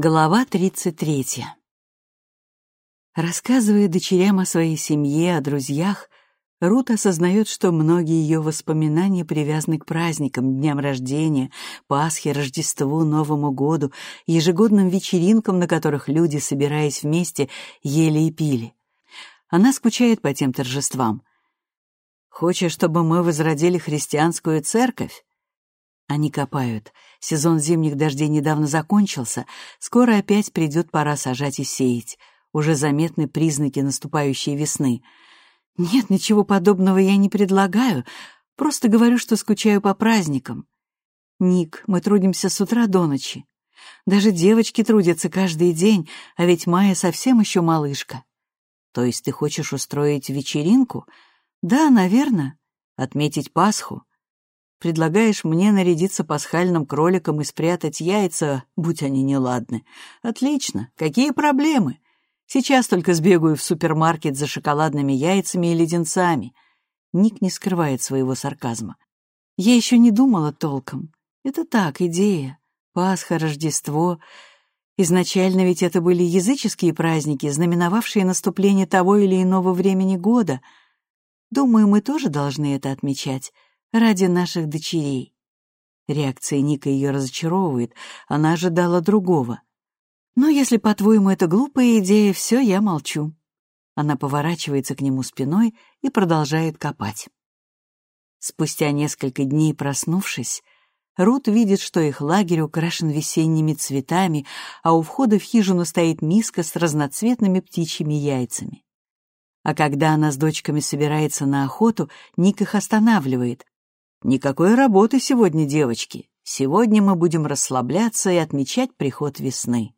Глава 33. Рассказывая дочерям о своей семье, о друзьях, Рут осознает, что многие ее воспоминания привязаны к праздникам, дням рождения, Пасхе, Рождеству, Новому году, ежегодным вечеринкам, на которых люди, собираясь вместе, ели и пили. Она скучает по тем торжествам. «Хочешь, чтобы мы возродили христианскую церковь?» Они копают. Сезон зимних дождей недавно закончился. Скоро опять придет пора сажать и сеять. Уже заметны признаки наступающей весны. Нет, ничего подобного я не предлагаю. Просто говорю, что скучаю по праздникам. Ник, мы трудимся с утра до ночи. Даже девочки трудятся каждый день, а ведь Майя совсем еще малышка. То есть ты хочешь устроить вечеринку? Да, наверное. Отметить Пасху. Предлагаешь мне нарядиться пасхальным кроликом и спрятать яйца, будь они неладны. Отлично. Какие проблемы? Сейчас только сбегаю в супермаркет за шоколадными яйцами и леденцами. Ник не скрывает своего сарказма. Я еще не думала толком. Это так, идея. Пасха, Рождество. Изначально ведь это были языческие праздники, знаменовавшие наступление того или иного времени года. Думаю, мы тоже должны это отмечать ради наших дочерей. Реакция Ника ее разочаровывает, она ожидала другого. Но если, по-твоему, это глупая идея, все, я молчу. Она поворачивается к нему спиной и продолжает копать. Спустя несколько дней проснувшись, Рут видит, что их лагерь украшен весенними цветами, а у входа в хижину стоит миска с разноцветными птичьими яйцами. А когда она с дочками собирается на охоту, Ник их останавливает, Никакой работы сегодня, девочки. Сегодня мы будем расслабляться и отмечать приход весны.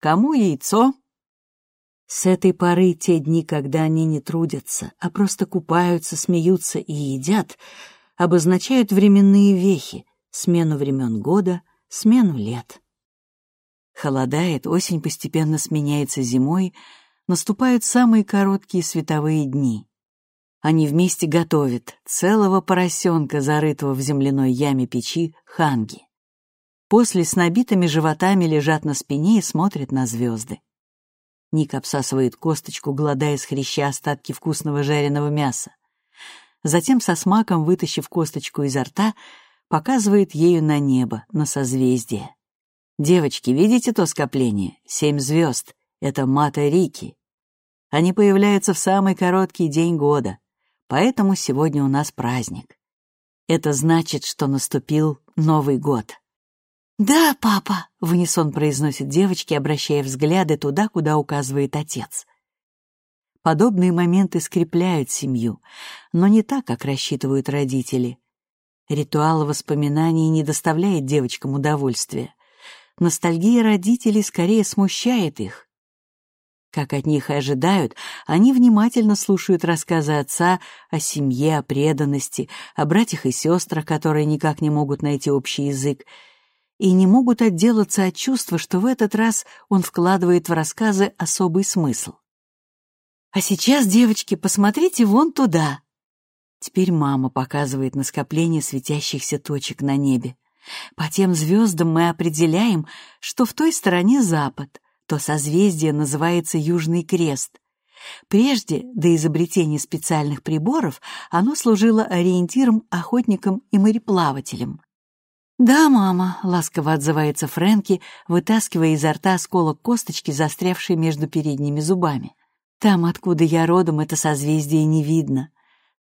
Кому яйцо? С этой поры те дни, когда они не трудятся, а просто купаются, смеются и едят, обозначают временные вехи, смену времен года, смену лет. Холодает, осень постепенно сменяется зимой, наступают самые короткие световые дни. Они вместе готовят целого поросенка, зарытого в земляной яме печи, ханги. После с набитыми животами лежат на спине и смотрят на звезды. Ник обсасывает косточку, гладая с хряща остатки вкусного жареного мяса. Затем со смаком, вытащив косточку изо рта, показывает ею на небо, на созвездие. «Девочки, видите то скопление? Семь звезд. Это Мата Рики. Они появляются в самый короткий день года. Поэтому сегодня у нас праздник. Это значит, что наступил Новый год. «Да, папа», — в произносит девочки, обращая взгляды туда, куда указывает отец. Подобные моменты скрепляют семью, но не так, как рассчитывают родители. Ритуал воспоминаний не доставляет девочкам удовольствия. Ностальгия родителей скорее смущает их. Как от них и ожидают, они внимательно слушают рассказы отца о семье, о преданности, о братьях и сестрах, которые никак не могут найти общий язык, и не могут отделаться от чувства, что в этот раз он вкладывает в рассказы особый смысл. «А сейчас, девочки, посмотрите вон туда!» Теперь мама показывает на скопление светящихся точек на небе. По тем звездам мы определяем, что в той стороне запад, то созвездие называется Южный Крест. Прежде, до изобретения специальных приборов, оно служило ориентиром охотникам и мореплавателям. «Да, мама», — ласково отзывается Фрэнки, вытаскивая изо рта осколок косточки, застрявшей между передними зубами. «Там, откуда я родом, это созвездие не видно.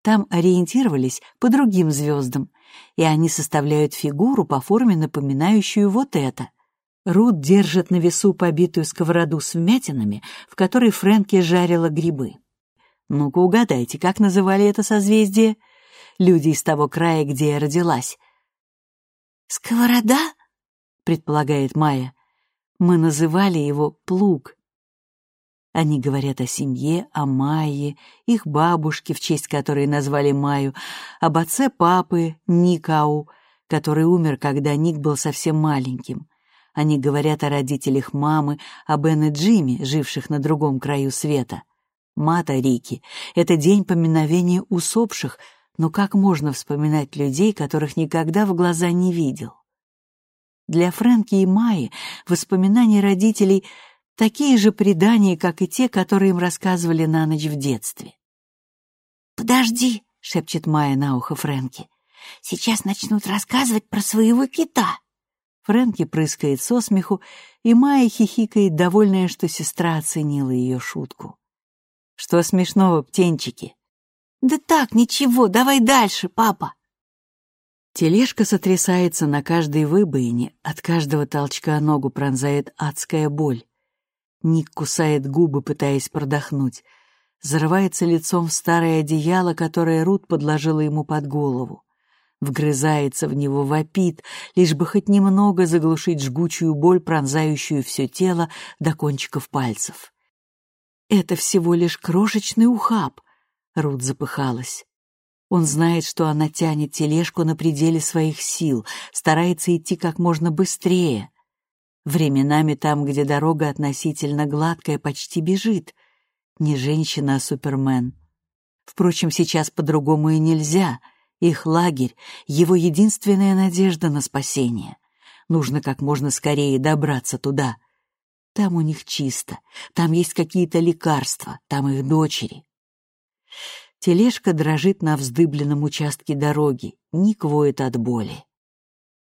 Там ориентировались по другим звездам, и они составляют фигуру по форме, напоминающую вот это — Рут держит на весу побитую сковороду с вмятинами, в которой Фрэнки жарила грибы. Ну-ка угадайте, как называли это созвездие? Люди из того края, где я родилась. «Сковорода?» — предполагает Майя. «Мы называли его Плуг». Они говорят о семье, о Майе, их бабушке, в честь которой назвали Майю, об отце папы, Никау, который умер, когда Ник был совсем маленьким. Они говорят о родителях мамы, о Бен и Джимми, живших на другом краю света. Мата Рики — это день поминовения усопших, но как можно вспоминать людей, которых никогда в глаза не видел? Для Фрэнки и Майи воспоминания родителей такие же предания, как и те, которые им рассказывали на ночь в детстве. «Подожди», — шепчет Майя на ухо Фрэнки. «Сейчас начнут рассказывать про своего кита». Фрэнки прыскает со смеху, и Майя хихикает, довольная, что сестра оценила ее шутку. «Что смешного, птенчики?» «Да так, ничего, давай дальше, папа». Тележка сотрясается на каждой выбоине, от каждого толчка ногу пронзает адская боль. Ник кусает губы, пытаясь продохнуть. Зарывается лицом в старое одеяло, которое Рут подложила ему под голову. Вгрызается в него, вопит, лишь бы хоть немного заглушить жгучую боль, пронзающую все тело до кончиков пальцев. «Это всего лишь крошечный ухаб», — Рут запыхалась. Он знает, что она тянет тележку на пределе своих сил, старается идти как можно быстрее. Временами там, где дорога относительно гладкая, почти бежит. Не женщина, а супермен. Впрочем, сейчас по-другому и нельзя. Их лагерь — его единственная надежда на спасение. Нужно как можно скорее добраться туда. Там у них чисто, там есть какие-то лекарства, там их дочери. Тележка дрожит на вздыбленном участке дороги, Ник воет от боли.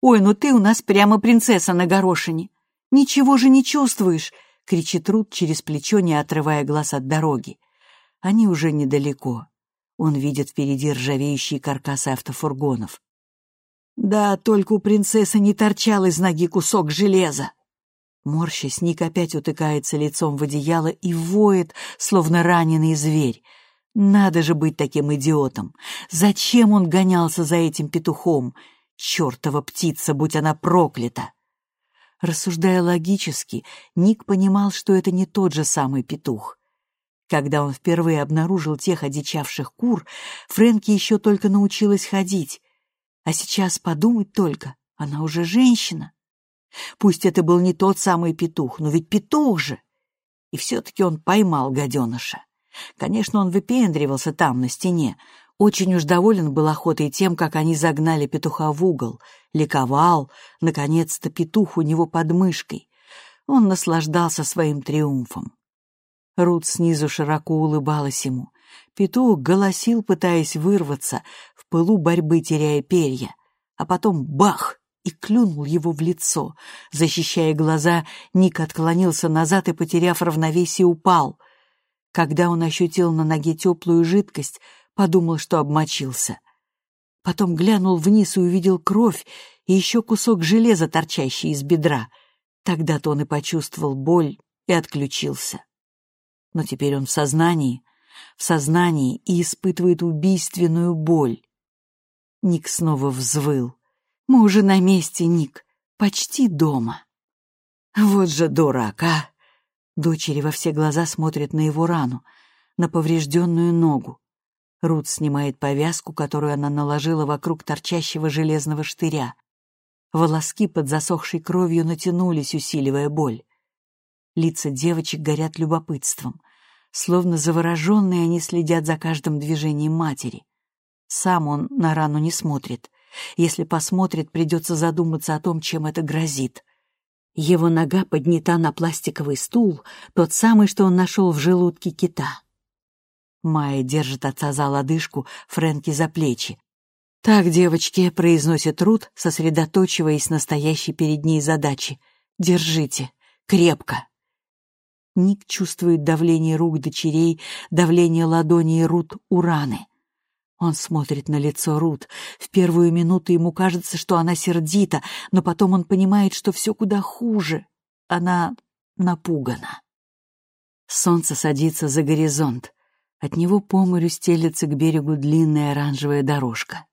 «Ой, ну ты у нас прямо принцесса на горошине! Ничего же не чувствуешь!» — кричит Рут через плечо, не отрывая глаз от дороги. Они уже недалеко. Он видит впереди ржавеющие каркасы автофургонов. «Да, только у принцессы не торчал из ноги кусок железа!» Морщась, Ник опять утыкается лицом в одеяло и воет, словно раненый зверь. Надо же быть таким идиотом! Зачем он гонялся за этим петухом? Чертова птица, будь она проклята! Рассуждая логически, Ник понимал, что это не тот же самый петух. Когда он впервые обнаружил тех одичавших кур, Фрэнки еще только научилась ходить. А сейчас подумать только, она уже женщина. Пусть это был не тот самый петух, но ведь петух же! И все-таки он поймал гаденыша. Конечно, он выпендривался там, на стене. Очень уж доволен был охотой тем, как они загнали петуха в угол. Ликовал, наконец-то петух у него под мышкой. Он наслаждался своим триумфом. Рут снизу широко улыбалась ему. Петух голосил, пытаясь вырваться, в пылу борьбы теряя перья. А потом бах! и клюнул его в лицо. Защищая глаза, Ник отклонился назад и, потеряв равновесие, упал. Когда он ощутил на ноге теплую жидкость, подумал, что обмочился. Потом глянул вниз и увидел кровь и еще кусок железа, торчащий из бедра. Тогда-то он и почувствовал боль и отключился. Но теперь он в сознании, в сознании и испытывает убийственную боль. Ник снова взвыл. «Мы уже на месте, Ник, почти дома». «Вот же дурак, а!» Дочери во все глаза смотрят на его рану, на поврежденную ногу. Рут снимает повязку, которую она наложила вокруг торчащего железного штыря. Волоски под засохшей кровью натянулись, усиливая боль. Лица девочек горят любопытством. Словно завороженные они следят за каждым движением матери. Сам он на рану не смотрит. Если посмотрит, придется задуматься о том, чем это грозит. Его нога поднята на пластиковый стул, тот самый, что он нашел в желудке кита. Майя держит отца за лодыжку, Фрэнки за плечи. «Так, девочки», — произносит Рут, сосредоточиваясь на стоящей перед ней задаче. «Держите. Крепко». Ник чувствует давление рук дочерей, давление ладоней Рут у раны. Он смотрит на лицо Рут. В первую минуту ему кажется, что она сердита, но потом он понимает, что все куда хуже. Она напугана. Солнце садится за горизонт. От него по морю стелется к берегу длинная оранжевая дорожка.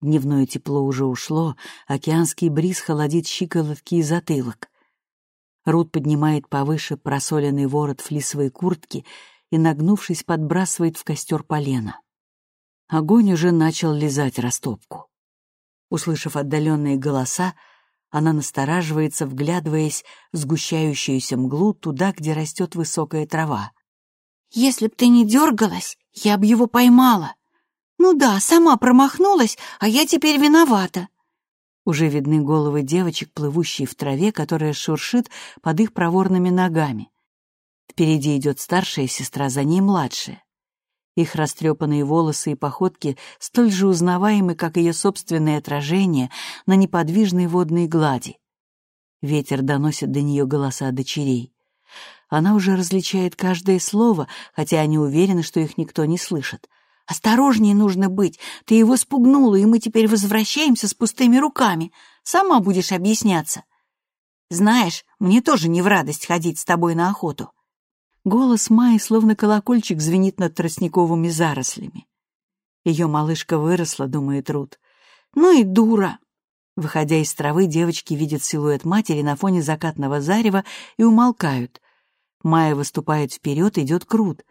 Дневное тепло уже ушло, океанский бриз холодит щиколотки и затылок. Рут поднимает повыше просоленный ворот флисовой куртки и, нагнувшись, подбрасывает в костер полено. Огонь уже начал лизать растопку. Услышав отдаленные голоса, она настораживается, вглядываясь в сгущающуюся мглу туда, где растет высокая трава. «Если б ты не дергалась, я б его поймала. Ну да, сама промахнулась, а я теперь виновата». Уже видны головы девочек, плывущие в траве, которая шуршит под их проворными ногами. Впереди идет старшая сестра, за ней младшая. Их растрепанные волосы и походки столь же узнаваемы, как ее собственное отражение на неподвижной водной глади. Ветер доносит до нее голоса дочерей. Она уже различает каждое слово, хотя они уверены, что их никто не слышит. «Осторожнее нужно быть. Ты его спугнула, и мы теперь возвращаемся с пустыми руками. Сама будешь объясняться. Знаешь, мне тоже не в радость ходить с тобой на охоту». Голос Майи, словно колокольчик, звенит над тростниковыми зарослями. Ее малышка выросла, думает Рут. «Ну и дура!» Выходя из травы, девочки видят силуэт матери на фоне закатного зарева и умолкают. Майя выступает вперед, идет крут.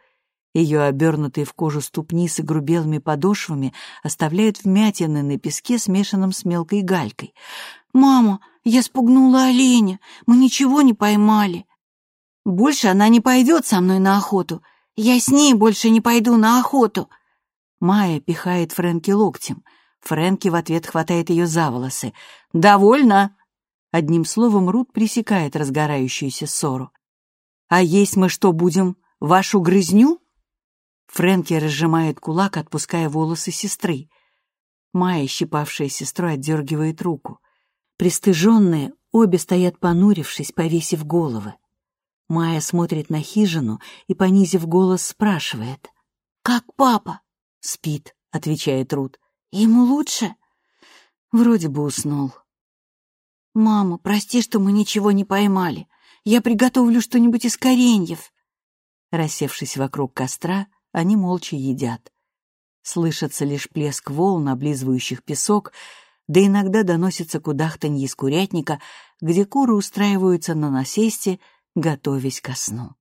Ее обернутые в кожу ступни с огрубелыми подошвами оставляют вмятины на песке, смешанном с мелкой галькой. «Мама, я спугнула оленя, мы ничего не поймали». «Больше она не пойдет со мной на охоту. Я с ней больше не пойду на охоту». Майя пихает Фрэнки локтем. Фрэнки в ответ хватает ее за волосы. «Довольно!» Одним словом, Рут пресекает разгорающуюся ссору. «А есть мы что будем? Вашу грызню?» Фрэнки разжимает кулак, отпуская волосы сестры. Майя, щипавшая сестру, отдергивает руку. Пристыженные, обе стоят понурившись, повесив головы. Майя смотрит на хижину и, понизив голос, спрашивает. «Как папа?» «Спит», — отвечает Рут. «Ему лучше?» Вроде бы уснул. «Мама, прости, что мы ничего не поймали. Я приготовлю что-нибудь из кореньев». Рассевшись вокруг костра, они молча едят. Слышится лишь плеск волн, облизывающих песок, да иногда доносится кудахтанье из курятника, где куры устраиваются на насесте, готовясь ко сну.